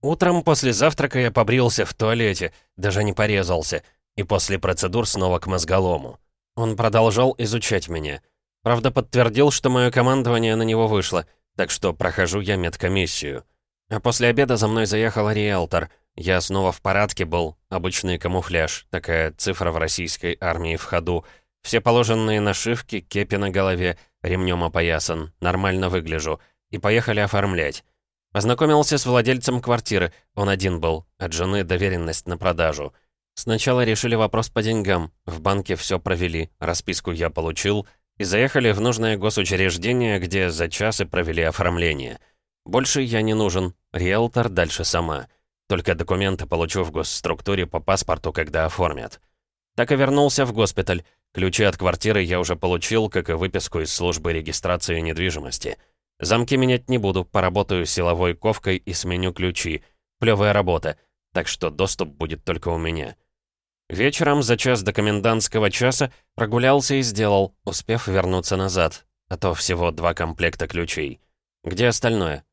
Утром после завтрака я побрился в туалете, даже не порезался, и после процедур снова к мозголому. Он продолжал изучать меня. Правда, подтвердил, что мое командование на него вышло, так что прохожу я медкомиссию. А после обеда за мной заехал риэлтор. Я снова в парадке был, обычный камуфляж, такая цифра в российской армии в ходу. Все положенные нашивки, кепи на голове, ремнем опоясан, нормально выгляжу. И поехали оформлять. Познакомился с владельцем квартиры, он один был, от жены доверенность на продажу. Сначала решили вопрос по деньгам, в банке все провели, расписку я получил, и заехали в нужное госучреждение, где за час и провели оформление. Больше я не нужен, риэлтор дальше сама. Только документы получу в госструктуре по паспорту, когда оформят. Так и вернулся в госпиталь. Ключи от квартиры я уже получил, как и выписку из службы регистрации недвижимости. Замки менять не буду, поработаю силовой ковкой и сменю ключи. Плевая работа, так что доступ будет только у меня. Вечером за час до комендантского часа прогулялся и сделал, успев вернуться назад. А то всего два комплекта ключей. Где остальное?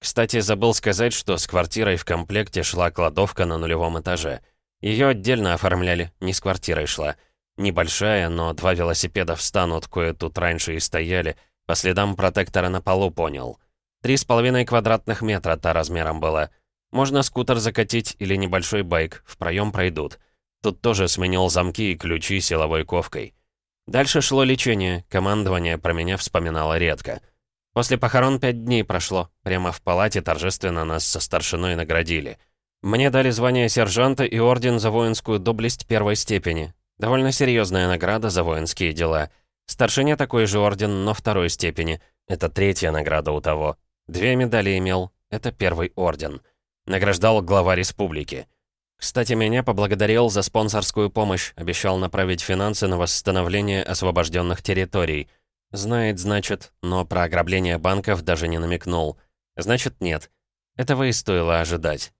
Кстати, забыл сказать, что с квартирой в комплекте шла кладовка на нулевом этаже. Ее отдельно оформляли, не с квартирой шла. Небольшая, но два велосипеда встанут, кое тут раньше и стояли — по следам протектора на полу понял. Три с половиной квадратных метра та размером была. Можно скутер закатить или небольшой байк, в проем пройдут. Тут тоже сменил замки и ключи силовой ковкой. Дальше шло лечение, командование про меня вспоминало редко. После похорон пять дней прошло, прямо в палате торжественно нас со старшиной наградили. Мне дали звание сержанта и орден за воинскую доблесть первой степени. Довольно серьезная награда за воинские дела — Старшине такой же орден, но второй степени. Это третья награда у того. Две медали имел. Это первый орден. Награждал глава республики. Кстати, меня поблагодарил за спонсорскую помощь, обещал направить финансы на восстановление освобожденных территорий. Знает, значит, но про ограбление банков даже не намекнул. Значит, нет. Этого и стоило ожидать.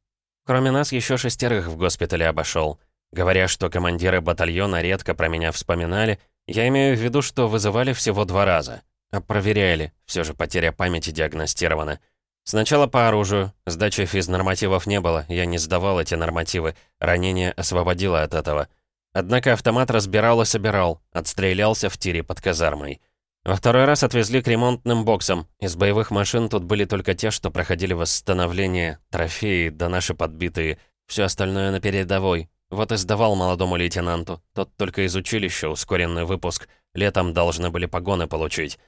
Кроме нас, еще шестерых в госпитале обошел. Говоря, что командиры батальона редко про меня вспоминали, я имею в виду, что вызывали всего два раза. А проверяли, все же потеря памяти диагностирована. Сначала по оружию, сдачи физнормативов не было, я не сдавал эти нормативы, ранение освободило от этого. Однако автомат разбирал и собирал, отстрелялся в тире под казармой. Во второй раз отвезли к ремонтным боксам. Из боевых машин тут были только те, что проходили восстановление, трофеи, да наши подбитые. Все остальное на передовой, вот и сдавал молодому лейтенанту. Тот только из училища, ускоренный выпуск. Летом должны были погоны получить.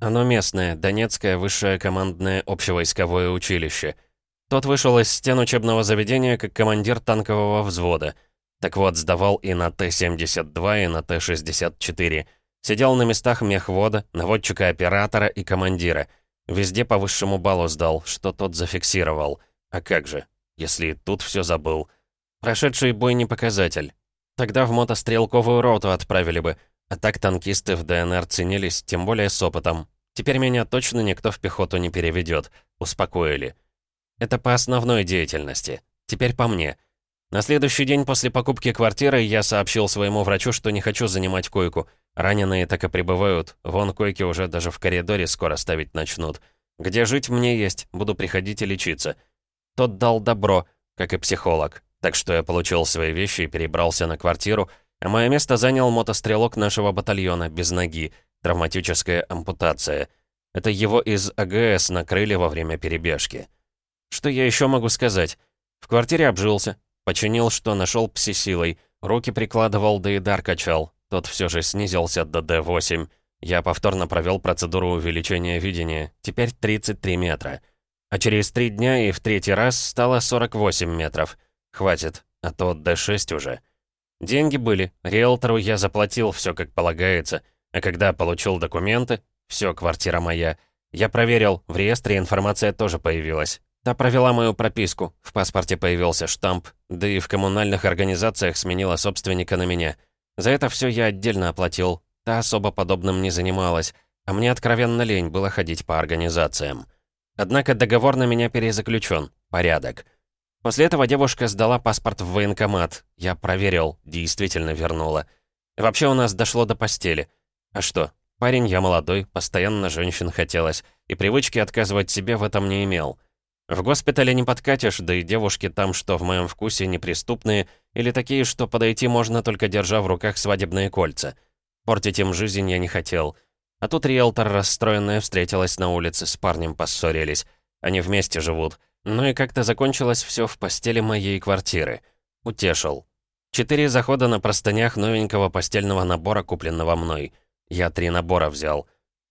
Оно местное, Донецкое высшее командное общевойсковое училище. Тот вышел из стен учебного заведения как командир танкового взвода. Так вот, сдавал и на Т-72, и на Т-64. Сидел на местах мехвода, наводчика-оператора и командира. Везде по высшему баллу сдал, что тот зафиксировал. А как же, если тут все забыл? Прошедший бой не показатель. Тогда в мотострелковую роту отправили бы. А так танкисты в ДНР ценились, тем более с опытом. Теперь меня точно никто в пехоту не переведет. Успокоили. Это по основной деятельности. Теперь по мне. На следующий день после покупки квартиры я сообщил своему врачу, что не хочу занимать койку. Раненые так и прибывают. Вон койки уже даже в коридоре скоро ставить начнут. Где жить мне есть, буду приходить и лечиться. Тот дал добро, как и психолог. Так что я получил свои вещи и перебрался на квартиру, а мое место занял мотострелок нашего батальона, без ноги, травматическая ампутация. Это его из АГС накрыли во время перебежки. Что я еще могу сказать? В квартире обжился, починил, что нашел пси-силой, руки прикладывал, да и дар качал. Тот все же снизился до D8. Я повторно провел процедуру увеличения видения, теперь 33 метра. А через три дня и в третий раз стало 48 метров — Хватит, а то D6 уже. Деньги были, риэлтору я заплатил все как полагается, а когда получил документы, все, квартира моя, я проверил, в реестре информация тоже появилась. Та провела мою прописку, в паспорте появился штамп, да и в коммунальных организациях сменила собственника на меня. За это все я отдельно оплатил, та особо подобным не занималась, а мне откровенно лень было ходить по организациям. Однако договор на меня перезаключен, порядок. После этого девушка сдала паспорт в военкомат. Я проверил, действительно вернула. вообще у нас дошло до постели. А что, парень я молодой, постоянно женщин хотелось, и привычки отказывать себе в этом не имел. В госпитале не подкатишь, да и девушки там, что в моем вкусе, неприступные, или такие, что подойти можно только держа в руках свадебные кольца. Портить им жизнь я не хотел. А тут риэлтор, расстроенная, встретилась на улице, с парнем поссорились. Они вместе живут. Ну и как-то закончилось все в постели моей квартиры. Утешил. Четыре захода на простынях новенького постельного набора, купленного мной. Я три набора взял.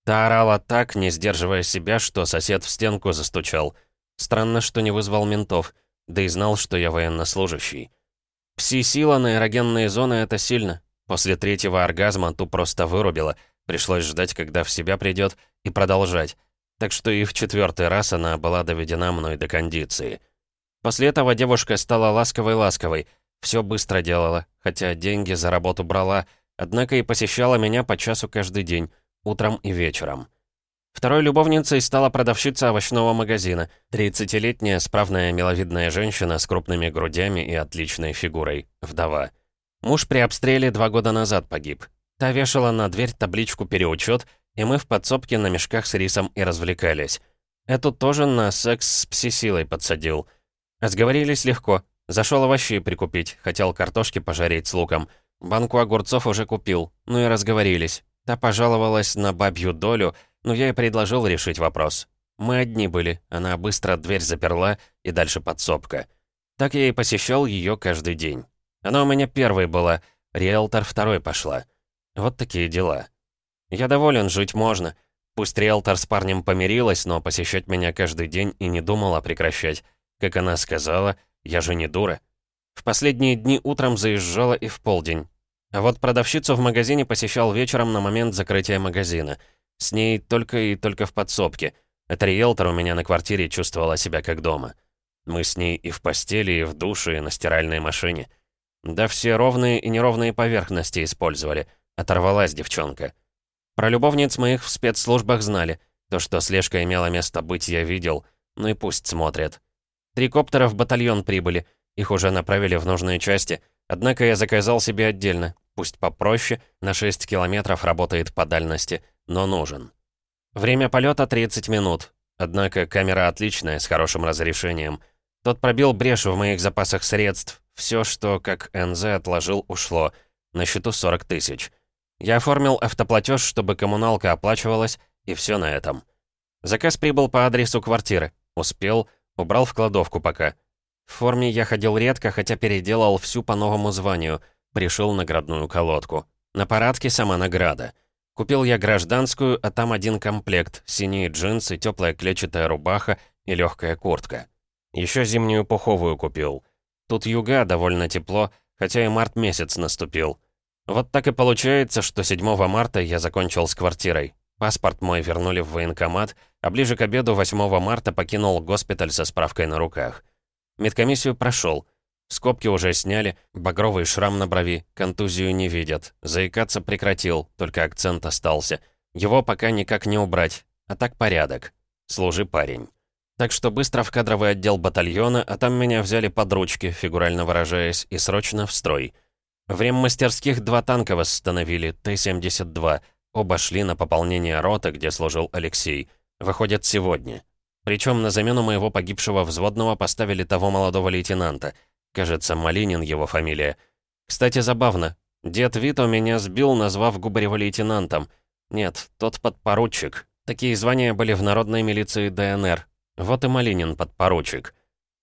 Та орала так, не сдерживая себя, что сосед в стенку застучал — Странно, что не вызвал ментов, да и знал, что я военнослужащий. Пси-сила на эрогенные зоны — это сильно. После третьего оргазма ту просто вырубила. Пришлось ждать, когда в себя придет, и продолжать. Так что и в четвертый раз она была доведена мной до кондиции. После этого девушка стала ласковой-ласковой. Все быстро делала, хотя деньги за работу брала, однако и посещала меня по часу каждый день, утром и вечером. Второй любовницей стала продавщица овощного магазина, 30-летняя справная миловидная женщина с крупными грудями и отличной фигурой, вдова. Муж при обстреле два года назад погиб. Та вешала на дверь табличку «Переучет», и мы в подсобке на мешках с рисом и развлекались. Эту тоже на секс с пси-силой подсадил. А сговорились легко. Зашел овощи прикупить, хотел картошки пожарить с луком. Банку огурцов уже купил, ну и разговорились. Та пожаловалась на бабью долю — но я и предложил решить вопрос. Мы одни были, она быстро дверь заперла и дальше подсобка. Так я и посещал ее каждый день. Она у меня первой была, риэлтор второй пошла. Вот такие дела. Я доволен, жить можно. Пусть риэлтор с парнем помирилась, но посещать меня каждый день и не думала прекращать. Как она сказала, я же не дура. В последние дни утром заезжала и в полдень. А вот продавщицу в магазине посещал вечером на момент закрытия магазина — с ней только и только в подсобке. Это риэлтор у меня на квартире чувствовала себя как дома. Мы с ней и в постели, и в душе, и на стиральной машине. Да все ровные и неровные поверхности использовали. Оторвалась девчонка. Про любовниц моих в спецслужбах знали. То, что слежка имела место быть, я видел. Ну и пусть смотрят. Три коптера в батальон прибыли. Их уже направили в нужные части. Однако я заказал себе отдельно. Пусть попроще, на 6 километров работает по дальности но нужен. Время полета 30 минут. Однако камера отличная, с хорошим разрешением. Тот пробил брешь в моих запасах средств. Все, что, как НЗ отложил, ушло. На счету 40 тысяч. Я оформил автоплатеж, чтобы коммуналка оплачивалась, и все на этом. Заказ прибыл по адресу квартиры. Успел, убрал в кладовку пока. В форме я ходил редко, хотя переделал всю по новому званию. Пришел наградную колодку. На парадке сама награда — Купил я гражданскую, а там один комплект, синие джинсы, теплая клетчатая рубаха и легкая куртка. Еще зимнюю пуховую купил. Тут юга, довольно тепло, хотя и март месяц наступил. Вот так и получается, что 7 марта я закончил с квартирой. Паспорт мой вернули в военкомат, а ближе к обеду 8 марта покинул госпиталь со справкой на руках. Медкомиссию прошел. Скобки уже сняли, багровый шрам на брови, контузию не видят. Заикаться прекратил, только акцент остался. Его пока никак не убрать, а так порядок. Служи, парень. Так что быстро в кадровый отдел батальона, а там меня взяли под ручки, фигурально выражаясь, и срочно в строй. В мастерских два танка восстановили, Т-72. Оба шли на пополнение роты, где служил Алексей. Выходят сегодня. Причем на замену моего погибшего взводного поставили того молодого лейтенанта — Кажется, Малинин его фамилия. Кстати, забавно. Дед Вито меня сбил, назвав Губарева лейтенантом. Нет, тот подпоручик. Такие звания были в народной милиции ДНР. Вот и Малинин подпоручик.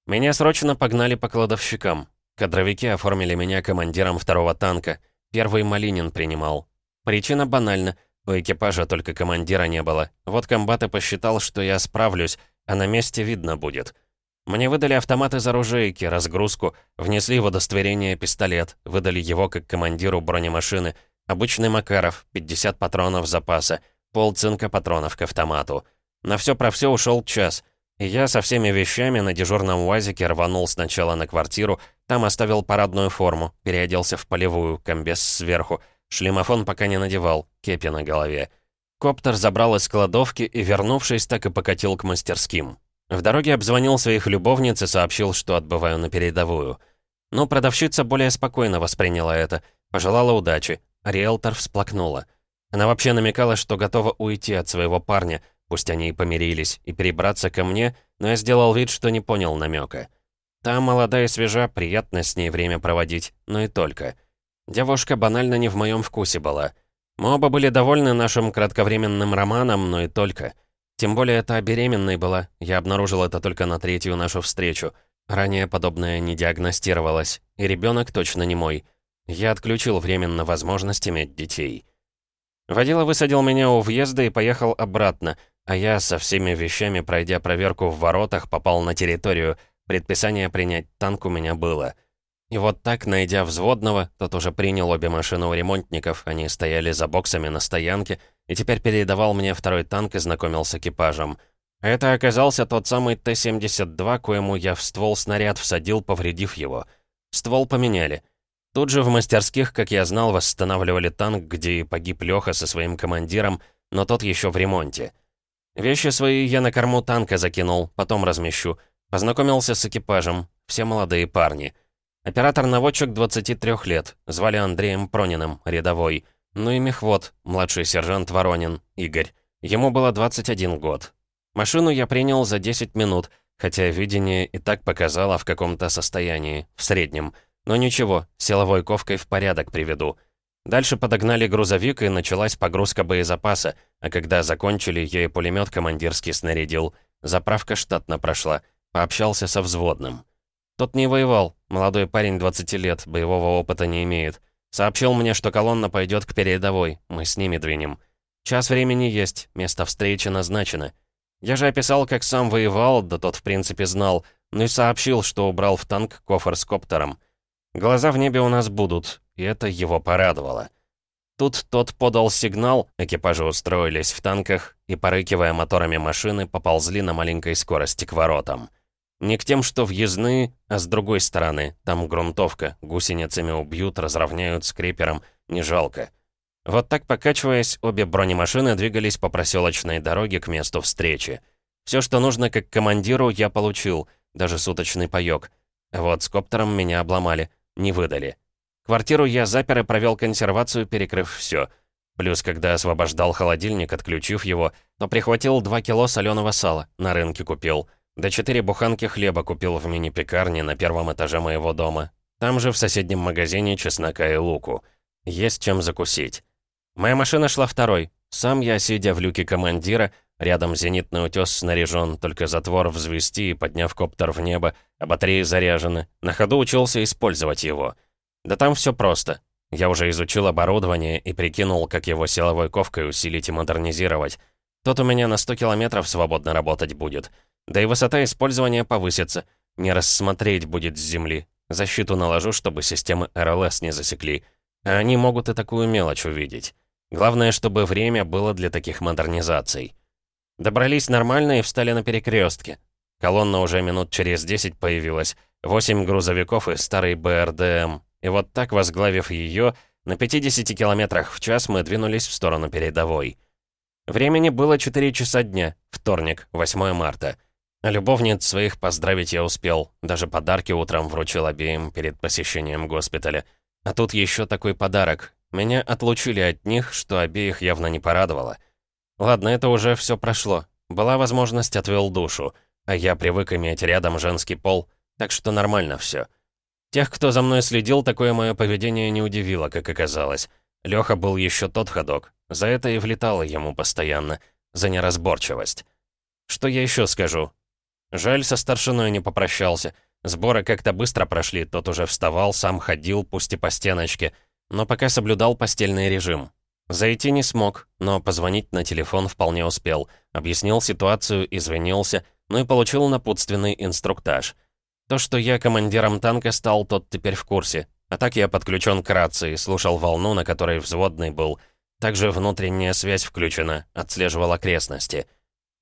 Меня срочно погнали по кладовщикам. Кадровики оформили меня командиром второго танка. Первый Малинин принимал. Причина банальна. У экипажа только командира не было. Вот комбат и посчитал, что я справлюсь, а на месте видно будет. Мне выдали автомат из оружейки, разгрузку, внесли в удостоверение пистолет, выдали его как командиру бронемашины, обычный Макаров, 50 патронов запаса, полцинка патронов к автомату. На все про все ушел час, я со всеми вещами на дежурном УАЗике рванул сначала на квартиру, там оставил парадную форму, переоделся в полевую, комбез сверху, шлемофон пока не надевал, кепи на голове. Коптер забрал из кладовки и, вернувшись, так и покатил к мастерским. В дороге обзвонил своих любовниц и сообщил, что отбываю на передовую. Но продавщица более спокойно восприняла это, пожелала удачи, риэлтор всплакнула. Она вообще намекала, что готова уйти от своего парня, пусть они и помирились, и перебраться ко мне, но я сделал вид, что не понял намека. Та молодая и свежа, приятно с ней время проводить, но и только. Девушка банально не в моем вкусе была. Мы оба были довольны нашим кратковременным романом, но и только. Тем более та беременной была, я обнаружил это только на третью нашу встречу. Ранее подобное не диагностировалось, и ребенок точно не мой. Я отключил временно возможность иметь детей. Водила высадил меня у въезда и поехал обратно, а я со всеми вещами, пройдя проверку в воротах, попал на территорию. Предписание принять танк у меня было. И вот так, найдя взводного, тот уже принял обе машины у ремонтников, они стояли за боксами на стоянке, и теперь передавал мне второй танк и знакомил с экипажем. Это оказался тот самый Т-72, коему я в ствол снаряд всадил, повредив его. Ствол поменяли — Тут же в мастерских, как я знал, восстанавливали танк, где и погиб Лёха со своим командиром, но тот еще в ремонте. Вещи свои я на корму танка закинул, потом размещу. Познакомился с экипажем, все молодые парни. Оператор-наводчик 23 лет, звали Андреем Прониным, рядовой. Ну и мехвод, младший сержант Воронин, Игорь. Ему было 21 год. Машину я принял за 10 минут, хотя видение и так показало в каком-то состоянии, в среднем — но ничего, силовой ковкой в порядок приведу. Дальше подогнали грузовик, и началась погрузка боезапаса, а когда закончили, и пулемет командирский снарядил. Заправка штатно прошла. Пообщался со взводным. Тот не воевал, молодой парень 20 лет, боевого опыта не имеет. Сообщил мне, что колонна пойдет к передовой, мы с ними двинем. Час времени есть, место встречи назначено. Я же описал, как сам воевал, да тот в принципе знал, ну и сообщил, что убрал в танк кофр с коптером. Глаза в небе у нас будут, и это его порадовало. Тут тот подал сигнал, экипажи устроились в танках и, порыкивая моторами машины, поползли на маленькой скорости к воротам. Не к тем, что въездные, а с другой стороны, там грунтовка, гусеницами убьют, разровняют скрипером, не жалко. Вот так покачиваясь, обе бронемашины двигались по проселочной дороге к месту встречи. Все, что нужно как командиру, я получил, даже суточный паёк. Вот с коптером меня обломали. Не выдали. Квартиру я запер и провел консервацию, перекрыв все. Плюс, когда освобождал холодильник, отключив его, то прихватил 2 кило соленого сала, на рынке купил. Да 4 буханки хлеба купил в мини-пекарне на первом этаже моего дома. Там же в соседнем магазине чеснока и луку. Есть чем закусить. Моя машина шла второй. Сам я, сидя в люке командира, рядом зенитный утес снаряжен, только затвор взвести и, подняв коптер в небо, а батареи заряжены. На ходу учился использовать его. Да там все просто. Я уже изучил оборудование и прикинул, как его силовой ковкой усилить и модернизировать. Тот у меня на 100 километров свободно работать будет. Да и высота использования повысится. Не рассмотреть будет с земли. Защиту наложу, чтобы системы РЛС не засекли. А они могут и такую мелочь увидеть. Главное, чтобы время было для таких модернизаций. Добрались нормально и встали на перекрестке. Колонна уже минут через 10 появилась. Восемь грузовиков и старый БРДМ. И вот так, возглавив ее, на 50 километрах в час мы двинулись в сторону передовой. Времени было 4 часа дня, вторник, 8 марта. Любовниц своих поздравить я успел. Даже подарки утром вручил обеим перед посещением госпиталя. А тут еще такой подарок. Меня отлучили от них, что обеих явно не порадовало. Ладно, это уже все прошло. Была возможность, отвел душу. А я привык иметь рядом женский пол, так что нормально все. Тех, кто за мной следил, такое мое поведение не удивило, как оказалось. Леха был еще тот ходок. За это и влетало ему постоянно. За неразборчивость. Что я еще скажу? Жаль, со старшиной не попрощался. Сборы как-то быстро прошли, тот уже вставал, сам ходил, пусть и по стеночке, но пока соблюдал постельный режим. Зайти не смог, но позвонить на телефон вполне успел. Объяснил ситуацию, извинился, ну и получил напутственный инструктаж. То, что я командиром танка стал, тот теперь в курсе. А так я подключен к рации, слушал волну, на которой взводный был. Также внутренняя связь включена, отслеживал окрестности.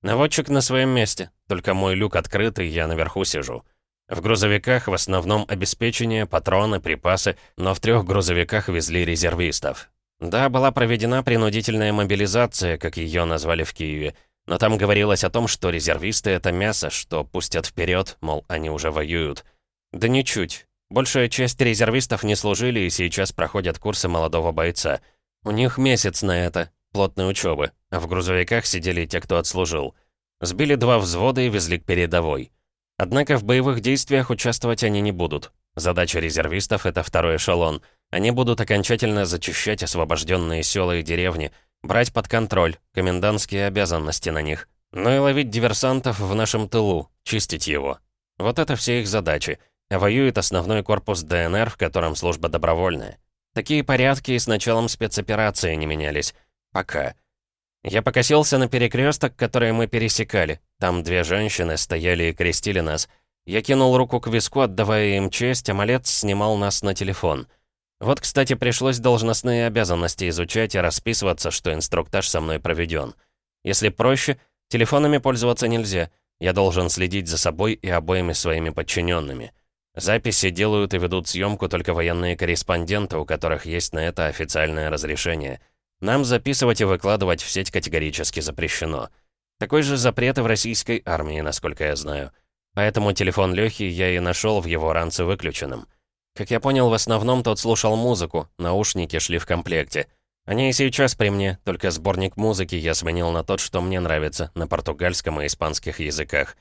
Наводчик на своем месте, только мой люк открыт, и я наверху сижу. В грузовиках в основном обеспечение, патроны, припасы, но в трех грузовиках везли резервистов. Да, была проведена принудительная мобилизация, как ее назвали в Киеве, но там говорилось о том, что резервисты — это мясо, что пустят вперед, мол, они уже воюют. Да ничуть. Большая часть резервистов не служили и сейчас проходят курсы молодого бойца. У них месяц на это. плотной учебы, а в грузовиках сидели те, кто отслужил. Сбили два взвода и везли к передовой. Однако в боевых действиях участвовать они не будут. Задача резервистов — это второй эшелон. Они будут окончательно зачищать освобожденные села и деревни, брать под контроль, комендантские обязанности на них. Ну и ловить диверсантов в нашем тылу, чистить его. Вот это все их задачи. А воюет основной корпус ДНР, в котором служба добровольная. Такие порядки и с началом спецоперации не менялись. Пока. Я покосился на перекресток, который мы пересекали. Там две женщины стояли и крестили нас. Я кинул руку к виску, отдавая им честь, а малец снимал нас на телефон. Вот, кстати, пришлось должностные обязанности изучать и расписываться, что инструктаж со мной проведен. Если проще, телефонами пользоваться нельзя. Я должен следить за собой и обоими своими подчиненными. Записи делают и ведут съемку только военные корреспонденты, у которых есть на это официальное разрешение. Нам записывать и выкладывать в сеть категорически запрещено. Такой же запрет и в российской армии, насколько я знаю. Поэтому телефон Лёхи я и нашел в его ранце выключенным. Как я понял, в основном тот слушал музыку, наушники шли в комплекте. Они и сейчас при мне, только сборник музыки я сменил на тот, что мне нравится, на португальском и испанских языках.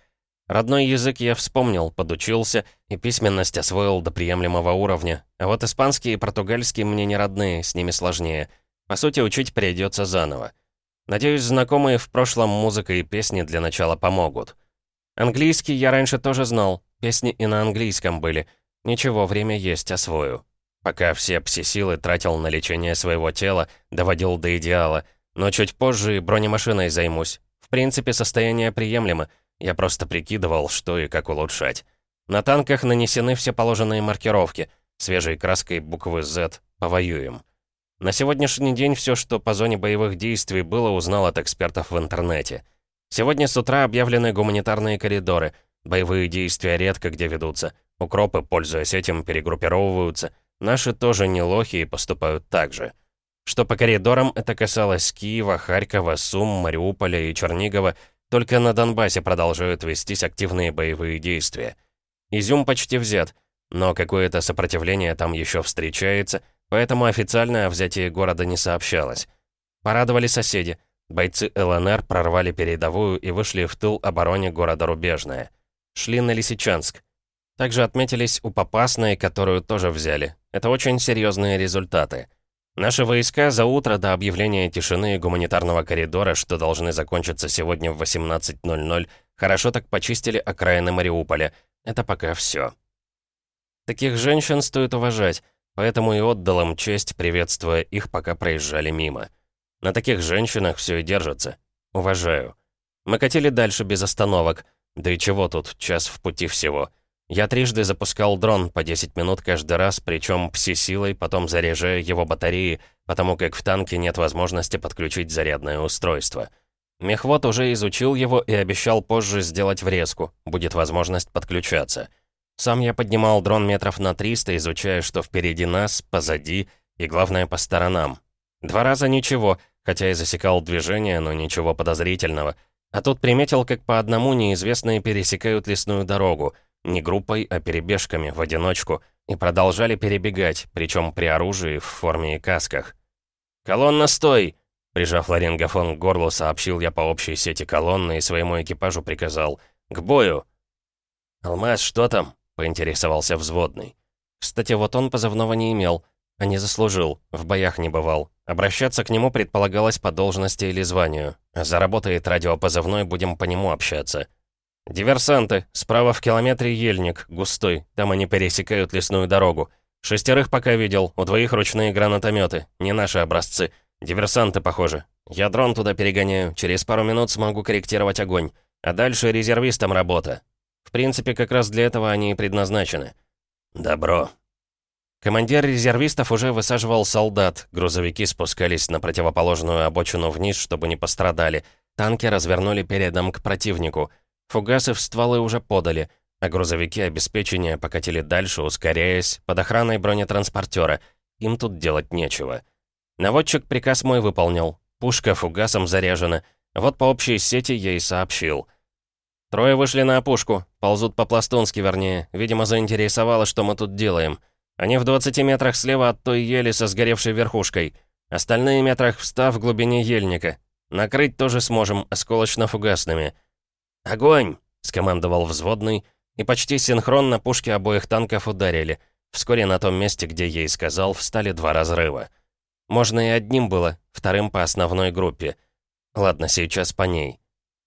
Родной язык я вспомнил, подучился и письменность освоил до приемлемого уровня. А вот испанский и португальский мне не родные, с ними сложнее. По сути, учить придется заново. Надеюсь, знакомые в прошлом музыка и песни для начала помогут. Английский я раньше тоже знал, песни и на английском были. Ничего, время есть, освою. Пока все пси-силы тратил на лечение своего тела, доводил до идеала. Но чуть позже и бронемашиной займусь. В принципе, состояние приемлемо — я просто прикидывал, что и как улучшать. На танках нанесены все положенные маркировки. Свежей краской буквы Z «Повоюем». На сегодняшний день все, что по зоне боевых действий было, узнал от экспертов в интернете. Сегодня с утра объявлены гуманитарные коридоры. Боевые действия редко где ведутся. Укропы, пользуясь этим, перегруппировываются. Наши тоже не лохи и поступают так же. Что по коридорам, это касалось Киева, Харькова, Сум, Мариуполя и Чернигова, только на Донбассе продолжают вестись активные боевые действия. Изюм почти взят, но какое-то сопротивление там еще встречается, поэтому официально о взятии города не сообщалось. Порадовали соседи. Бойцы ЛНР прорвали передовую и вышли в тыл обороне города Рубежное. Шли на Лисичанск. Также отметились у Попасной, которую тоже взяли. Это очень серьезные результаты. Наши войска за утро до объявления тишины и гуманитарного коридора, что должны закончиться сегодня в 18.00, хорошо так почистили окраины Мариуполя. Это пока все. Таких женщин стоит уважать, поэтому и отдал им честь, приветствуя их, пока проезжали мимо. На таких женщинах все и держится. Уважаю. Мы катили дальше без остановок. Да и чего тут, час в пути всего. Я трижды запускал дрон по 10 минут каждый раз, причем пси-силой, потом заряжая его батареи, потому как в танке нет возможности подключить зарядное устройство. Мехвод уже изучил его и обещал позже сделать врезку, будет возможность подключаться. Сам я поднимал дрон метров на 300, изучая, что впереди нас, позади и, главное, по сторонам. Два раза ничего, хотя и засекал движение, но ничего подозрительного. А тут приметил, как по одному неизвестные пересекают лесную дорогу — не группой, а перебежками, в одиночку, и продолжали перебегать, причем при оружии, в форме и касках. «Колонна, стой!» Прижав ларингофон к горлу, сообщил я по общей сети колонны и своему экипажу приказал «К бою!» «Алмаз, что там?» — поинтересовался взводный. Кстати, вот он позывного не имел, а не заслужил, в боях не бывал. Обращаться к нему предполагалось по должности или званию. Заработает радиопозывной, будем по нему общаться. «Диверсанты. Справа в километре ельник, густой. Там они пересекают лесную дорогу. Шестерых пока видел, у двоих ручные гранатометы. Не наши образцы. Диверсанты, похоже. Я дрон туда перегоняю. Через пару минут смогу корректировать огонь. А дальше резервистам работа. В принципе, как раз для этого они и предназначены. Добро. Командир резервистов уже высаживал солдат. Грузовики спускались на противоположную обочину вниз, чтобы не пострадали. Танки развернули передом к противнику — Фугасы в стволы уже подали, а грузовики обеспечения покатили дальше, ускоряясь, под охраной бронетранспортера. Им тут делать нечего. Наводчик приказ мой выполнил. Пушка фугасом заряжена. Вот по общей сети я и сообщил. Трое вышли на опушку, ползут по-пластунски, вернее. Видимо, заинтересовало, что мы тут делаем. Они в 20 метрах слева от той ели со сгоревшей верхушкой. Остальные метрах в ста в глубине ельника. Накрыть тоже сможем осколочно-фугасными». «Огонь!» — скомандовал взводный, и почти синхронно пушки обоих танков ударили. Вскоре на том месте, где ей сказал, встали два разрыва. Можно и одним было, вторым по основной группе. Ладно, сейчас по ней.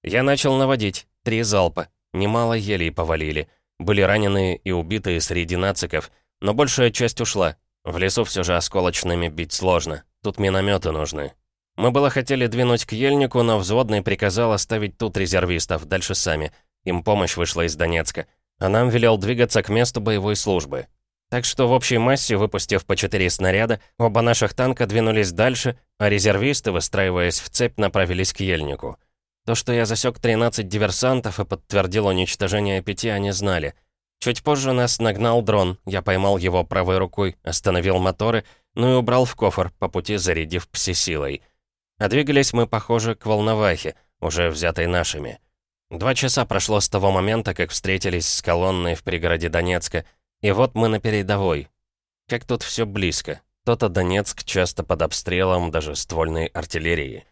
Я начал наводить. Три залпа. Немало елей повалили. Были раненые и убитые среди нациков, но большая часть ушла. В лесу все же осколочными бить сложно. Тут минометы нужны. Мы было хотели двинуть к ельнику, но взводный приказал оставить тут резервистов, дальше сами. Им помощь вышла из Донецка. А нам велел двигаться к месту боевой службы. Так что в общей массе, выпустив по четыре снаряда, оба наших танка двинулись дальше, а резервисты, выстраиваясь в цепь, направились к ельнику. То, что я засек 13 диверсантов и подтвердил уничтожение пяти, они знали. Чуть позже нас нагнал дрон, я поймал его правой рукой, остановил моторы, ну и убрал в кофр, по пути зарядив пси-силой. А двигались мы, похоже, к Волновахе, уже взятой нашими. Два часа прошло с того момента, как встретились с колонной в пригороде Донецка, и вот мы на передовой. Как тут все близко. То-то Донецк часто под обстрелом даже ствольной артиллерии.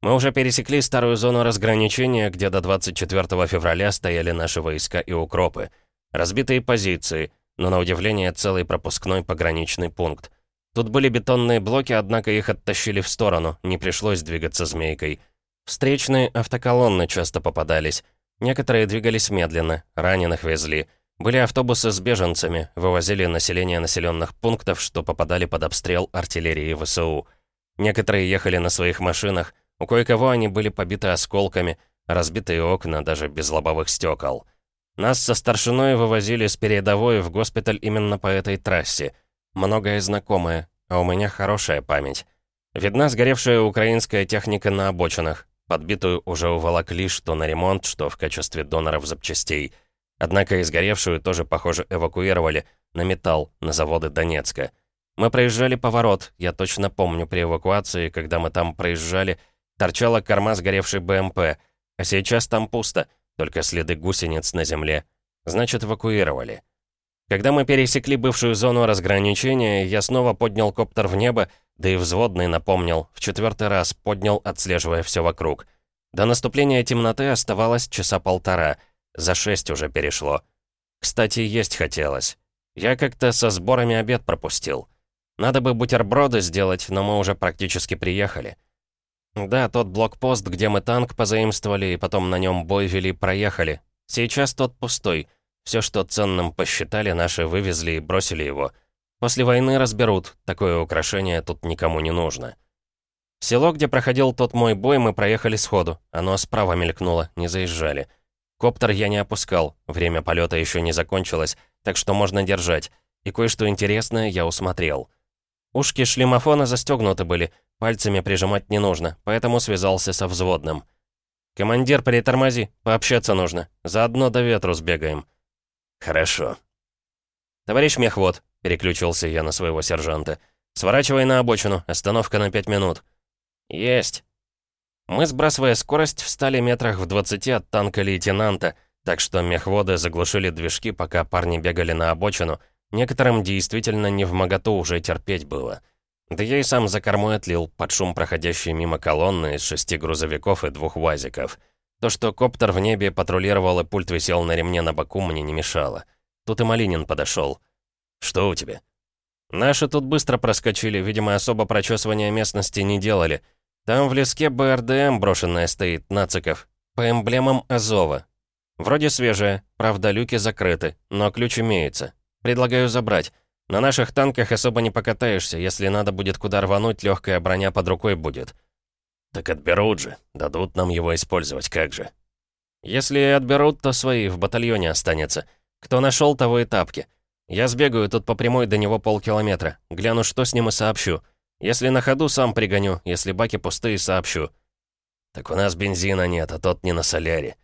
Мы уже пересекли старую зону разграничения, где до 24 февраля стояли наши войска и укропы. Разбитые позиции, но на удивление целый пропускной пограничный пункт. Тут были бетонные блоки, однако их оттащили в сторону, не пришлось двигаться змейкой. Встречные автоколонны часто попадались. Некоторые двигались медленно, раненых везли. Были автобусы с беженцами, вывозили население населенных пунктов, что попадали под обстрел артиллерии ВСУ. Некоторые ехали на своих машинах, у кое-кого они были побиты осколками, разбитые окна даже без лобовых стекол. Нас со старшиной вывозили с передовой в госпиталь именно по этой трассе. Многое знакомое, а у меня хорошая память. Видна сгоревшая украинская техника на обочинах. Подбитую уже уволокли что на ремонт, что в качестве доноров запчастей. Однако и сгоревшую тоже, похоже, эвакуировали на металл, на заводы Донецка. Мы проезжали поворот, я точно помню при эвакуации, когда мы там проезжали, Торчала корма сгоревшей БМП, а сейчас там пусто, только следы гусениц на земле. Значит, эвакуировали. Когда мы пересекли бывшую зону разграничения, я снова поднял коптер в небо, да и взводный напомнил, в четвертый раз поднял, отслеживая все вокруг. До наступления темноты оставалось часа полтора, за шесть уже перешло. Кстати, есть хотелось. Я как-то со сборами обед пропустил. Надо бы бутерброды сделать, но мы уже практически приехали. «Да, тот блокпост, где мы танк позаимствовали и потом на нем бой вели, проехали. Сейчас тот пустой. Все, что ценным посчитали, наши вывезли и бросили его. После войны разберут, такое украшение тут никому не нужно». Село, где проходил тот мой бой, мы проехали сходу. Оно справа мелькнуло, не заезжали. Коптер я не опускал, время полета еще не закончилось, так что можно держать. И кое-что интересное я усмотрел. Ушки шлемофона застегнуты были, Пальцами прижимать не нужно, поэтому связался со взводным. «Командир, притормози, пообщаться нужно. Заодно до ветру сбегаем». «Хорошо». «Товарищ мехвод», — переключился я на своего сержанта. «Сворачивай на обочину, остановка на пять минут». «Есть». Мы, сбрасывая скорость, встали метрах в двадцати от танка лейтенанта, так что мехводы заглушили движки, пока парни бегали на обочину. Некоторым действительно не в моготу уже терпеть было. Да я и сам за кормой отлил, под шум проходящей мимо колонны из шести грузовиков и двух УАЗиков. То, что коптер в небе патрулировал и пульт висел на ремне на боку, мне не мешало. Тут и Малинин подошел. «Что у тебя?» «Наши тут быстро проскочили, видимо, особо прочесывания местности не делали. Там в леске БРДМ брошенная стоит, нациков, по эмблемам Азова. Вроде свежая, правда, люки закрыты, но ключ имеется. Предлагаю забрать. На наших танках особо не покатаешься, если надо будет куда рвануть, легкая броня под рукой будет. Так отберут же, дадут нам его использовать, как же. Если отберут, то свои, в батальоне останется. Кто нашел, того и тапки. Я сбегаю тут по прямой до него полкилометра, гляну, что с ним и сообщу. Если на ходу, сам пригоню, если баки пустые, сообщу. Так у нас бензина нет, а тот не на соляре.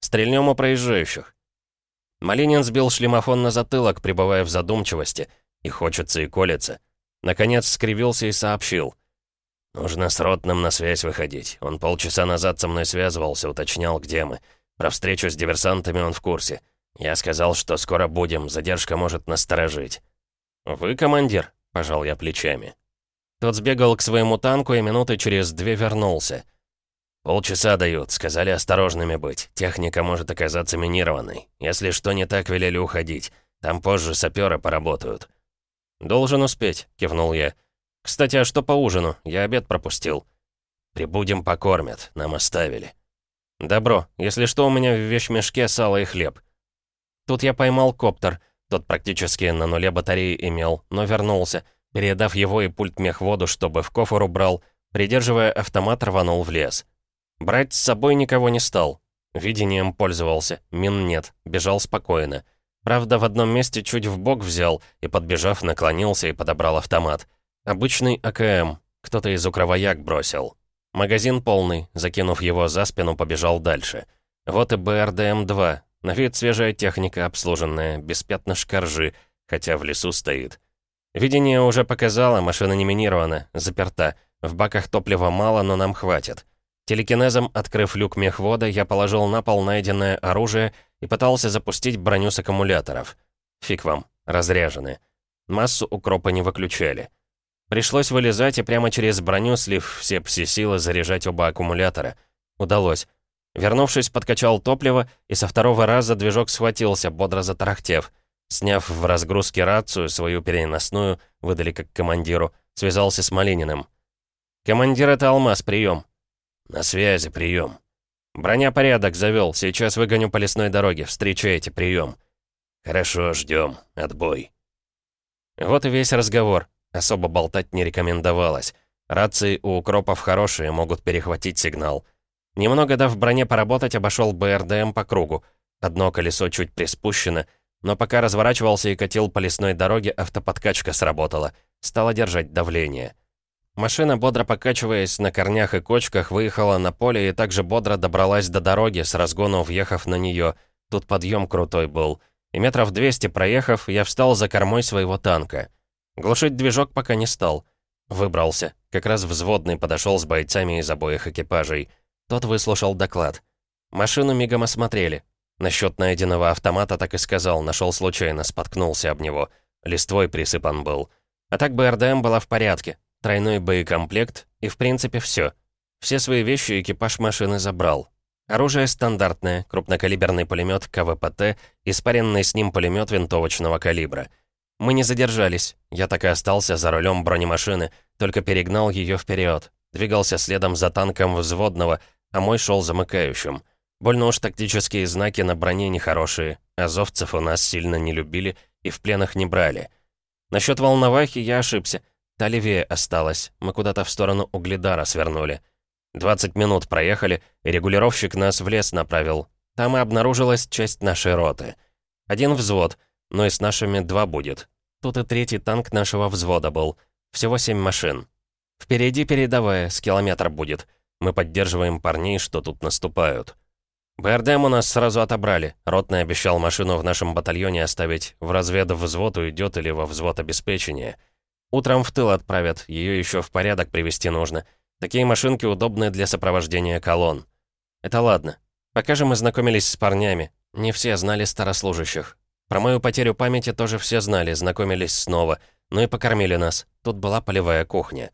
Стрельнем у проезжающих. Малинин сбил шлемофон на затылок, пребывая в задумчивости — и хочется, и колется. Наконец скривился и сообщил. «Нужно с Ротным на связь выходить. Он полчаса назад со мной связывался, уточнял, где мы. Про встречу с диверсантами он в курсе. Я сказал, что скоро будем, задержка может насторожить». «Вы командир?» — пожал я плечами. Тот сбегал к своему танку и минуты через две вернулся. «Полчаса дают, сказали осторожными быть. Техника может оказаться минированной. Если что не так, велели уходить. Там позже саперы поработают». «Должен успеть», — кивнул я. «Кстати, а что по ужину? Я обед пропустил». «Прибудем, покормят. Нам оставили». «Добро. Если что, у меня в вещмешке сало и хлеб». Тут я поймал коптер. Тот практически на нуле батареи имел, но вернулся. Передав его и пульт мехводу, чтобы в кофр убрал, придерживая автомат, рванул в лес. Брать с собой никого не стал. Видением пользовался, мин нет, бежал спокойно. Правда, в одном месте чуть в бок взял и, подбежав, наклонился и подобрал автомат. Обычный АКМ, кто-то из укровояк бросил. Магазин полный, закинув его за спину, побежал дальше. Вот и БРДМ-2. На вид свежая техника, обслуженная, без пятна шкаржи, хотя в лесу стоит. Видение уже показало, машина не минирована, заперта. В баках топлива мало, но нам хватит. Телекинезом, открыв люк мехвода, я положил на пол найденное оружие и пытался запустить броню с аккумуляторов. Фиг вам, разряжены. Массу укропа не выключали. Пришлось вылезать и прямо через броню, слив все пси-силы, заряжать оба аккумулятора. Удалось. Вернувшись, подкачал топливо, и со второго раза движок схватился, бодро затарахтев. Сняв в разгрузке рацию, свою переносную, выдали как командиру, связался с Малининым. «Командир, это Алмаз, прием. «На связи, прием. «Броня порядок завел, сейчас выгоню по лесной дороге, встречайте, прием. «Хорошо, ждем. Отбой». Вот и весь разговор. Особо болтать не рекомендовалось. Рации у укропов хорошие, могут перехватить сигнал. Немного дав броне поработать, обошел БРДМ по кругу. Одно колесо чуть приспущено, но пока разворачивался и катил по лесной дороге, автоподкачка сработала. Стала держать давление. Машина, бодро покачиваясь на корнях и кочках, выехала на поле и также бодро добралась до дороги, с разгону въехав на нее. Тут подъем крутой был. И метров 200 проехав, я встал за кормой своего танка. Глушить движок пока не стал. Выбрался. Как раз взводный подошел с бойцами из обоих экипажей. Тот выслушал доклад. Машину мигом осмотрели. Насчет найденного автомата так и сказал, нашел случайно, споткнулся об него. Листвой присыпан был. А так БРДМ была в порядке. Тройной боекомплект и, в принципе, все. Все свои вещи экипаж машины забрал. Оружие стандартное, крупнокалиберный пулемет КВПТ и спаренный с ним пулемет винтовочного калибра. Мы не задержались, я так и остался за рулем бронемашины, только перегнал ее вперед. Двигался следом за танком взводного, а мой шел замыкающим. Больно уж тактические знаки на броне нехорошие. Азовцев у нас сильно не любили и в пленах не брали. Насчет Волновахи я ошибся. Та левее осталась. Мы куда-то в сторону Угледара свернули. 20 минут проехали, и регулировщик нас в лес направил. Там и обнаружилась часть нашей роты. Один взвод, но и с нашими два будет. Тут и третий танк нашего взвода был. Всего семь машин. Впереди передовая, с километр будет. Мы поддерживаем парней, что тут наступают. БРДМ у нас сразу отобрали. Ротный обещал машину в нашем батальоне оставить. В развед взвод уйдет или во взвод обеспечения. Утром в тыл отправят, ее еще в порядок привести нужно. Такие машинки удобны для сопровождения колонн. Это ладно. Пока же мы знакомились с парнями. Не все знали старослужащих. Про мою потерю памяти тоже все знали, знакомились снова. Ну и покормили нас. Тут была полевая кухня.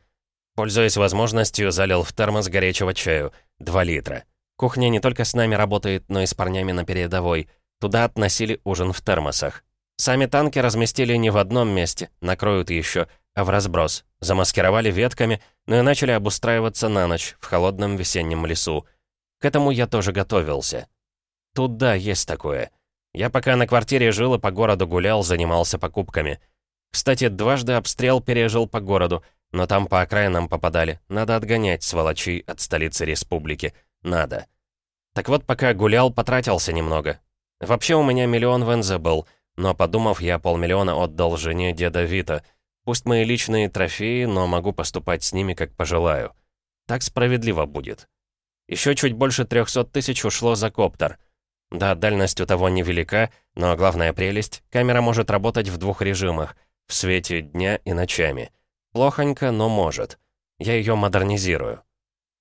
Пользуясь возможностью, залил в термос горячего чаю. Два литра. Кухня не только с нами работает, но и с парнями на передовой. Туда относили ужин в термосах. Сами танки разместили не в одном месте, накроют еще, а в разброс. Замаскировали ветками, но и начали обустраиваться на ночь в холодном весеннем лесу. К этому я тоже готовился. Тут да, есть такое. Я пока на квартире жил и по городу гулял, занимался покупками. Кстати, дважды обстрел пережил по городу, но там по окраинам попадали. Надо отгонять сволочей от столицы республики. Надо. Так вот, пока гулял, потратился немного. Вообще у меня миллион в был, но, подумав, я полмиллиона отдал жене деда Вита — Пусть мои личные трофеи, но могу поступать с ними, как пожелаю. Так справедливо будет. Еще чуть больше 300 тысяч ушло за коптер. Да, дальность у того невелика, но главная прелесть — камера может работать в двух режимах — в свете дня и ночами. Плохонько, но может. Я ее модернизирую.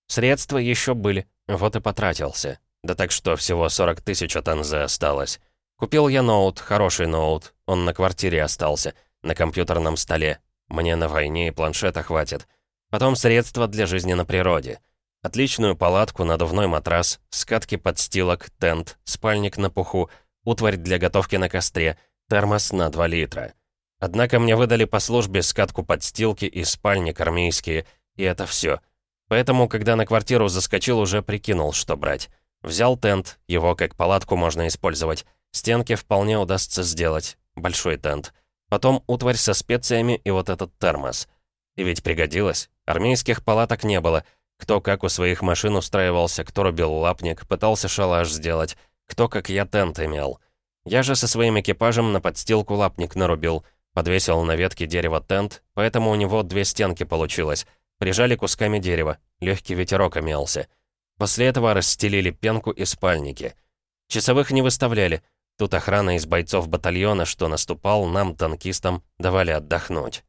Средства еще были, вот и потратился. Да так что всего 40 тысяч от НЗ осталось. Купил я ноут, хороший ноут, он на квартире остался — на компьютерном столе. Мне на войне и планшета хватит. Потом средства для жизни на природе. Отличную палатку, надувной матрас, скатки подстилок, тент, спальник на пуху, утварь для готовки на костре, термос на 2 литра. Однако мне выдали по службе скатку подстилки и спальник армейские, и это все. Поэтому, когда на квартиру заскочил, уже прикинул, что брать. Взял тент, его как палатку можно использовать. Стенки вполне удастся сделать. Большой тент. Потом утварь со специями и вот этот термос. И ведь пригодилось. Армейских палаток не было. Кто как у своих машин устраивался, кто рубил лапник, пытался шалаш сделать, кто как я тент имел. Я же со своим экипажем на подстилку лапник нарубил, подвесил на ветке дерева тент, поэтому у него две стенки получилось. Прижали кусками дерева, легкий ветерок имелся. После этого расстелили пенку и спальники. Часовых не выставляли. Тут охрана из бойцов батальона, что наступал, нам, танкистам, давали отдохнуть.